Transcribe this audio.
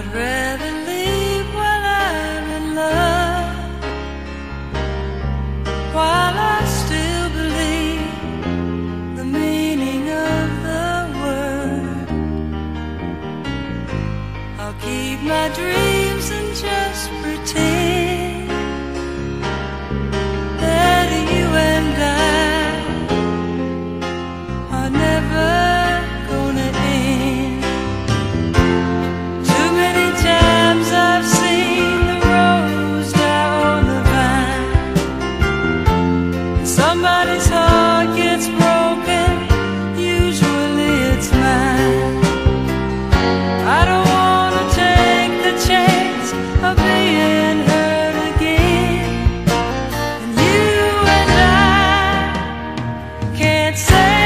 I'd rather leave while I'm in love, while I still believe the meaning of the word. I'll keep my pretend. say